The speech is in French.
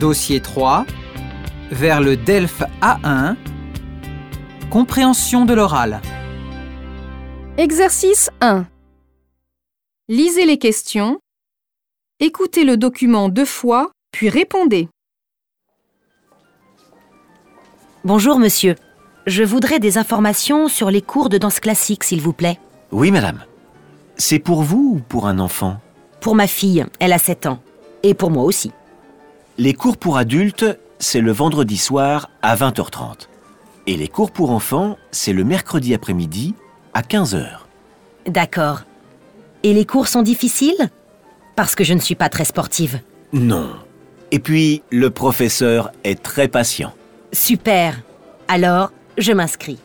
Dossier 3. Vers le DELF A1. Compréhension de l'oral. Exercice 1. Lisez les questions. Écoutez le document deux fois, puis répondez. Bonjour monsieur. Je voudrais des informations sur les cours de danse classique, s'il vous plaît. Oui, madame. C'est pour vous ou pour un enfant? Pour ma fille, elle a 7 ans. Et pour moi aussi. Les cours pour adultes, c'est le vendredi soir à 20h30. Et les cours pour enfants, c'est le mercredi après-midi à 15h. D'accord. Et les cours sont difficiles? Parce que je ne suis pas très sportive. Non. Et puis, le professeur est très patient. Super. Alors, je m'inscris.